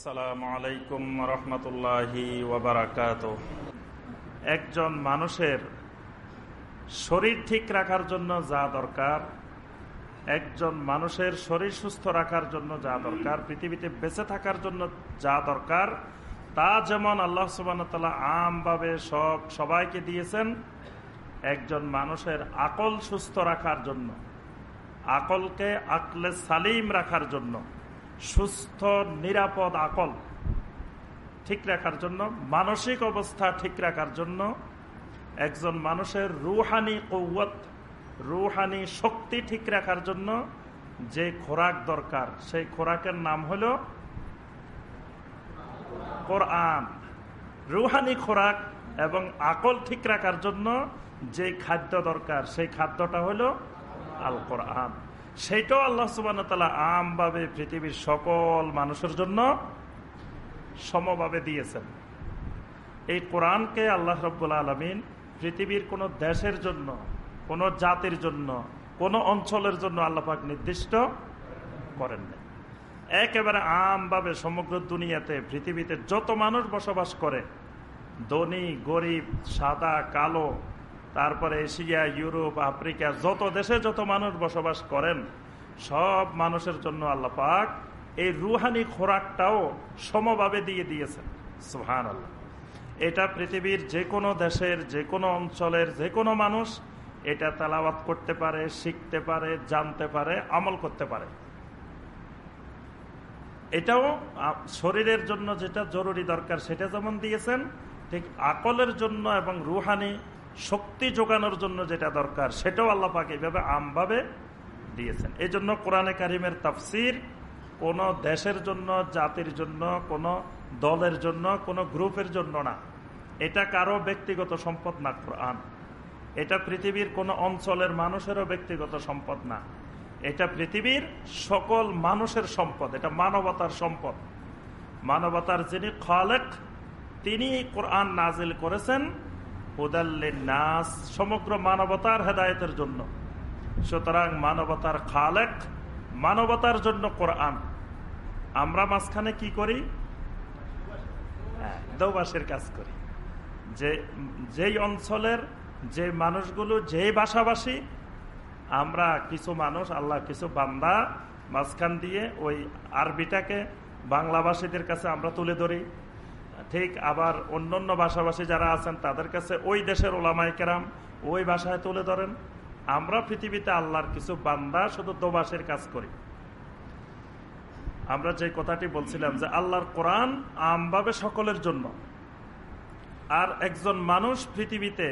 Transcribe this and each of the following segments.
আসসালামু আলাইকুম রহমতুল্লাহি ওবরাকাত একজন মানুষের শরীর ঠিক রাখার জন্য যা দরকার, একজন মানুষের শরীর সুস্থ রাখার জন্য যা দরকার, পৃথিবীতে বেঁচে থাকার জন্য যা দরকার, তা যেমন আল্লাহ সুবাহতাল্লাহ আমভাবে সব সবাইকে দিয়েছেন, একজন মানুষের আকল সুস্থ রাখার জন্য, আকলকে আকলে সালিম রাখার জন্য সুস্থ, নিরাপদ আকল। ঠিক রাখার জন্য, মানসিক অবস্থা ঠিক রাখার জন্য একজন মানুষের রুহানি কৌয়ত রুহানি শক্তি ঠিক রাখার জন্য যে খোরাক দরকার, সেই খোরাকের নাম হল কোরআন। রুহানি খোরাক এবং আকল ঠিক রাখার জন্য যে খাদ্য দরকার, সেই খাদ্যটা হলো আল কোরআন সেইটাও আল্লাহ সুবান আমভাবে পৃথিবীর সকল মানুষের জন্য সমভাবে দিয়েছেন। এই কোরআনকে আল্লাহ রব্বুল আলমিন পৃথিবীর কোনো দেশের জন্য, কোনো জাতির জন্য, কোনো অঞ্চলের জন্য আল্লাপাক নির্দিষ্ট করেন না একেবারে আমভাবে সমগ্র দুনিয়াতে, পৃথিবীতে যত মানুষ বসবাস করে, ধনী, গরিব, সাদা, কালো তারপরে এশিয়া, ইউরোপ, আফ্রিকা, যত দেশে যত মানুষ বসবাস করেন, সব মানুষের জন্য আল্লাহ পাক এই রুহানি খোরাকটাও সমভাবে দিয়ে দিয়েছেন। সুহান আল্লাহ এটা পৃথিবীর যে কোনো দেশের যে কোনো অঞ্চলের যে কোনো মানুষ এটা তালাবাত করতে পারে, শিখতে পারে, জানতে পারে, আমল করতে পারে। এটাও শরীরের জন্য যেটা জরুরি দরকার, সেটা যেমন দিয়েছেন, ঠিক আকলের জন্য এবং রুহানি শক্তি যোগানোর জন্য যেটা দরকার, সেটাও আল্লাহ পাক এইভাবে আমভাবে দিয়েছেন। এই জন্য কোরআনে কারিমের তাফসির কোন দেশের জন্য, জাতির জন্য, কোন দলের জন্য, কোন গ্রুপের জন্য না। এটা কারও ব্যক্তিগত সম্পদ না কোরআন। এটা পৃথিবীর কোন অঞ্চলের মানুষেরও ব্যক্তিগত সম্পদ না। এটা পৃথিবীর সকল মানুষের সম্পদ, এটা মানবতার সম্পদ। মানবতার যিনি খালেক তিনি কোরআন নাজিল করেছেন। নাস সমগ্র মানবতার হেদায়তের জন্য। সুতরাং মানবতার খালেক, মানবতার জন্য কোরআন। আমরা মাঝখানে কি করি? দৌবাসের কাজ করি। যে, যেই অঞ্চলের যে মানুষগুলো, যেই ভাষাভাষী, আমরা কিছু মানুষ, আল্লাহ কিছু বান্দা, মাঝখান দিয়ে ওই আরবিটাকে বাংলাভাষীদের কাছে আমরা তুলে ধরি। ঠিক আবার অন্য অন্য ভাষাভাষী যারা আছেন, তাদের কাছে ওই দেশের ওলামাই কেরাম ওই ভাষায় তুলে ধরেন। আমরা পৃথিবীতে আল্লাহর কিছু বান্দা শুধু দোবাসের কাজ করি। আমরা যে কথাটি বলছিলাম যে আল্লাহর কোরআন আমভাবে সকলের জন্য। আর একজন মানুষ পৃথিবীতে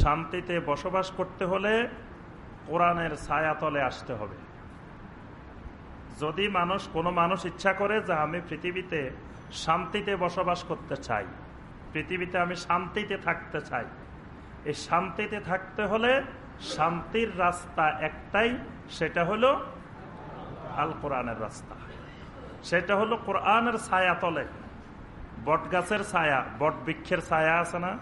শান্তিতে বসবাস করতে হলে কোরআনের ছায়াতলে আসতে হবে। যদি মানুষ, কোনো মানুষ ইচ্ছা করে যে আমি পৃথিবীতে শান্তিতে বসবাস করতে চাই। পৃথিবীতে আমি শান্তিতে থাকতে চাই। এই শান্তিতে থাকতে হলে শান্তির রাস্তা একটাই, সেটা হলো আল কোরআনের রাস্তা। সেটা হলো কোরআনের ছায়া তলে। বট গাছের ছায়া, বট বৃক্ষের ছায়া আছে না?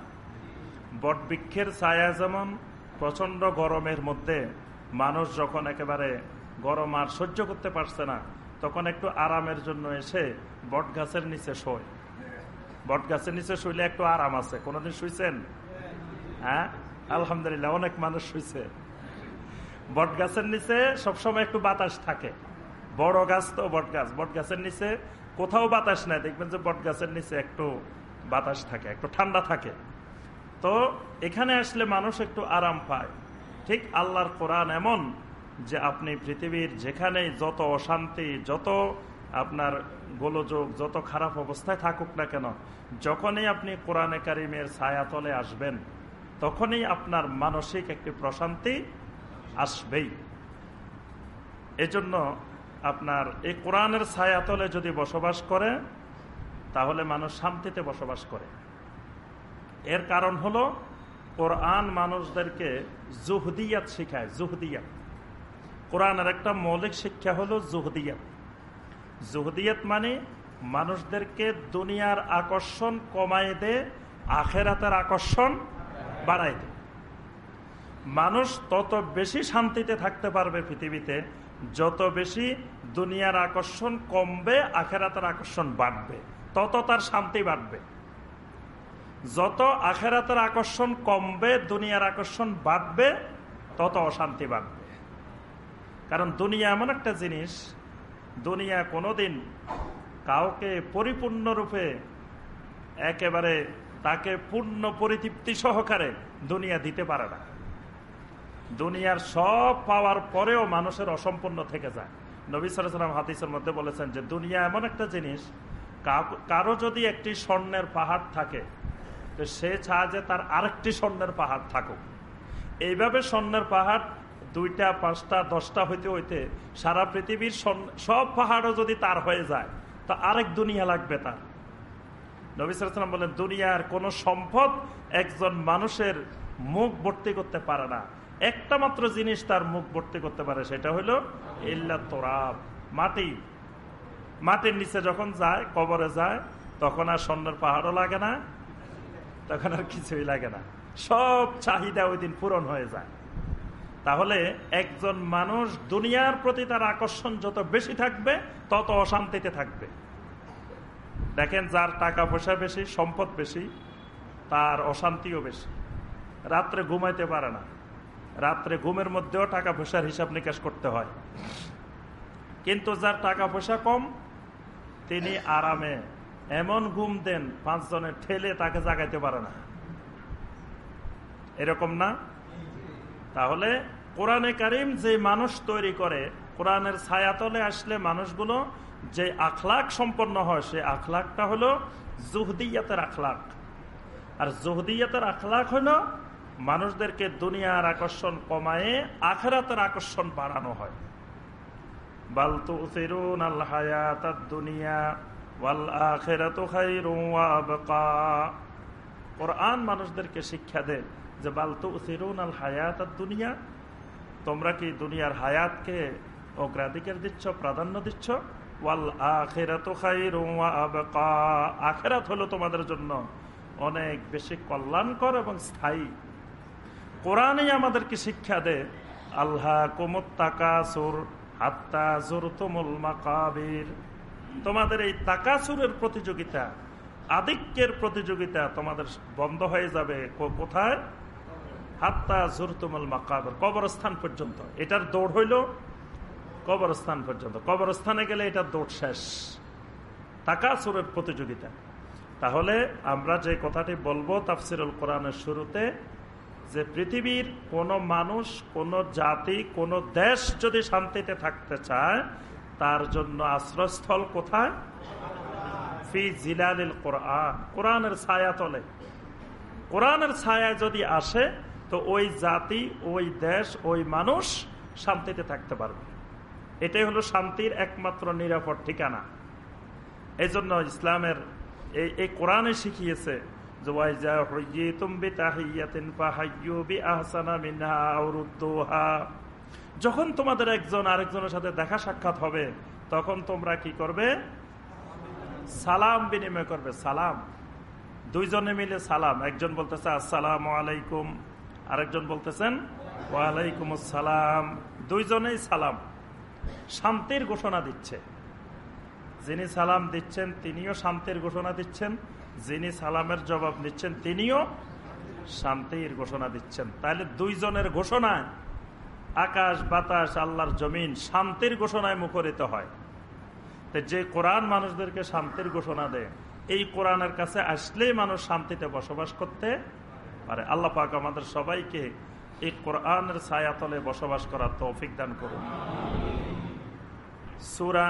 বট বৃক্ষের ছায়া যেমন প্রচণ্ড গরমের মধ্যে মানুষ যখন একেবারে গরম আর সহ্য করতে পারছে না তখন একটু আরামের জন্য এসে বট গাছের নিচে শোয়। বট গাছের নিচে শুইলে একটু আরাম আছে। কোনোদিন শুইছেন? হ্যাঁ? আলহামদুলিল্লাহ, অনেক মানুষ শুইছে। বট গাছের নিচে সবসময় একটু বাতাস থাকে। বড় গাছ তো বট গাছ। বট গাছের নিচে কোথাও বাতাস নাই। দেখবেন যে বট গাছের নিচে একটু বাতাস থাকে, একটু ঠান্ডা থাকে। তো এখানে আসলে মানুষ একটু আরাম পায়। ঠিক আল্লাহর কোরআন এমন যে আপনি পৃথিবীর যেখানে যত অশান্তি, যত আপনার গোলযোগ, যত খারাপ অবস্থায় থাকুক না কেন, যখনই আপনি কোরআনে কারিমের ছায়াতলে আসবেন, তখনই আপনার মানসিক একটি প্রশান্তি আসবেই। এজন্য আপনার এই কোরআনের ছায়াতলে যদি বসবাস করে, তাহলে মানুষ শান্তিতে বসবাস করে। এর কারণ হলো, কোরআন মানুষদেরকে জুহদিয়াত শিখায়, জুহদিয়াত। কোরআনের একটা মৌলিক শিক্ষা হলো জুহদিয়াত। জুহদিয়াত মানে মানুষদেরকে দুনিয়ার আকর্ষণ কমাই দে, আখেরাতের আকর্ষণ বাড়াই দে। মানুষ তত বেশি শান্তিতে থাকতে পারবে পৃথিবীতে, যত বেশি দুনিয়ার আকর্ষণ কমবে, আখেরাতের আকর্ষণ বাড়বে, তত তার শান্তি বাড়বে। যত আখেরাতের আকর্ষণ কমবে, দুনিয়ার আকর্ষণ বাড়বে, তত অশান্তি বাড়বে। কারণ দুনিয়া এমন একটা জিনিস, দুনিয়া কোনোদিন কাউকে পরিপূর্ণরূপে একেবারে তাকে পূর্ণ পরিতৃপ্তি সহকারে দুনিয়া দিতে পারে না। দুনিয়ার সব পাওয়ার পরেও মানুষের অসম্পূর্ণ থেকে যায়। নবী সালাম হাদিসের মধ্যে বলেছেন যে দুনিয়া এমন একটা জিনিস কারও যদি একটি স্বর্ণের পাহাড় থাকে, তো সে চায় যে তার আরেকটি স্বর্ণের পাহাড় থাকুক। এইভাবে স্বর্ণের পাহাড় দুইটা, পাঁচটা, দশটা হইতে হইতে সারা পৃথিবীর সব পাহাড়ও যদি তার হয়ে যায়, তা আরেক দুনিয়া লাগবে তার। নবিসাম বলেন, দুনিয়ার কোন সম্পদ একজন মানুষের মুখ ভর্তি করতে পারে না। একটা মাত্র জিনিস তার মুখ ভর্তি করতে পারে, সেটা হলো ইল্লা তোরাব, মাটি। মাটির নিচে যখন যায়, কবরে যায়, তখন আর স্বর্ণের পাহাড়ও লাগে না, তখন আর কিছুই লাগে না। সব চাহিদা ওই দিন পূরণ হয়ে যায়। তাহলে একজন মানুষ দুনিয়ার প্রতি তার আকর্ষণ যত বেশি থাকবে, তত অশান্তিতে থাকবে। দেখেন, যার টাকা পয়সা বেশি, সম্পদ বেশি, তার অশান্তিও বেশি। রাত্রে ঘুমাইতে পারে না। রাত্রে ঘুমের মধ্যেও টাকা পয়সার হিসাব নিকাশ করতে হয়। কিন্তু যার টাকা পয়সা কম, তিনি আরামে এমন ঘুম দেন, পাঁচজনের ঠেলে তাকে জাগাইতে পারে না। এরকম না? তাহলে কোরআনে কারিম যে মানুষ তৈরি করে, কোরআনের ছায়াতলে আসলে মানুষগুলো যে আখলাক সম্পন্ন হয়, সে আখলাকটা হলো জুহদিয়াতের আখলাক। আর জুহদিয়াতের আখলাক হলো মানুষদেরকে দুনিয়ার আকর্ষণ কমায়ে আখেরাতের আকর্ষণ বাড়ানো হয়। দুনিয়া কোরআন মানুষদেরকে শিক্ষা দেয় যে বালতু ফিরুন আল হায়াত দুনিয়া তোমরা কি দুনিয়ার হায়াতকে অগ্রাধিকার দিচ্ছ, প্রাধান্য দিচ্ছ? ওয়াল আখেরাত আখেরাত হলো তোমাদের জন্য অনেক বেশি কল্যাণকর এবং স্থায়ী। কোরআনই আমাদেরকে শিক্ষা দেয় আল্লাহ কুমুত্তাকাসুর হাত্তা জোরতমুল মাকাবির। তোমাদের এই তাকাসুরের প্রতিযোগিতা, আধিক্যের প্রতিযোগিতা তোমাদের বন্ধ হয়ে যাবে। কোথায়? হাত্তা জোরতমুল মাকাবির, কবরস্থান পর্যন্ত। এটার দৌড় হইল কবরস্থান পর্যন্ত। কবরস্থানে গেলে এটার দৌড় শেষ। তাকাসুরের প্রতিযোগিতা। তাহলে আমরা যে কথাটি বলব তাফসিরুল কোরআনের শুরুতে, যে পৃথিবীর কোন মানুষ, কোন জাতি, কোন দেশ যদি শান্তিতে থাকতে চায়, তার জন্য আশ্রয়স্থল কোথায়? ফি জিলালিল কোরআন। কোরআনের ছায়া তলে। কোরআনের ছায়া যদি আসে তো ওই জাতি, ওই দেশ, ওই মানুষ শান্তিতে থাকতে পারবে। এটাই হলো শান্তির একমাত্র নিরাপদ ঠিকানা। এই জন্য ইসলামের এই এই কোরআনে শিখিয়েছে যখন তোমাদের একজন আরেকজনের সাথে দেখা সাক্ষাৎ হবে, তখন তোমরা কি করবে? সালাম বিনিময় করবে। সালাম। দুইজনে মিলে সালাম। একজন বলতেছে, আসসালাম আলাইকুম। আরেকজন বলতেছেন, ওয়ালাইকুম আসসালাম। দুইজনেই সালাম। শান্তির ঘোষণা দিচ্ছে। যিনি সালাম দিচ্ছেন, তিনিও শান্তির ঘোষণা দিচ্ছেন। যিনি সালামের জবাব নিচ্ছেন তিনিও শান্তির ঘোষণা দিচ্ছেন। তাহলে দুইজনের ঘোষণায় আকাশ, বাতাস, আল্লাহর জমিন শান্তির ঘোষণায় মুখরিত হয়। তো যে কোরআন মানুষদেরকে শান্তির ঘোষণা দেয়, এই কোরআনের কাছে আসলেই মানুষ শান্তিতে বসবাস করতে পারে। আল্লাহ পাক আমাদের সবাইকে এই কোরআনের ছায়াতলে বসবাস করার তৌফিক দান করুন। সুরা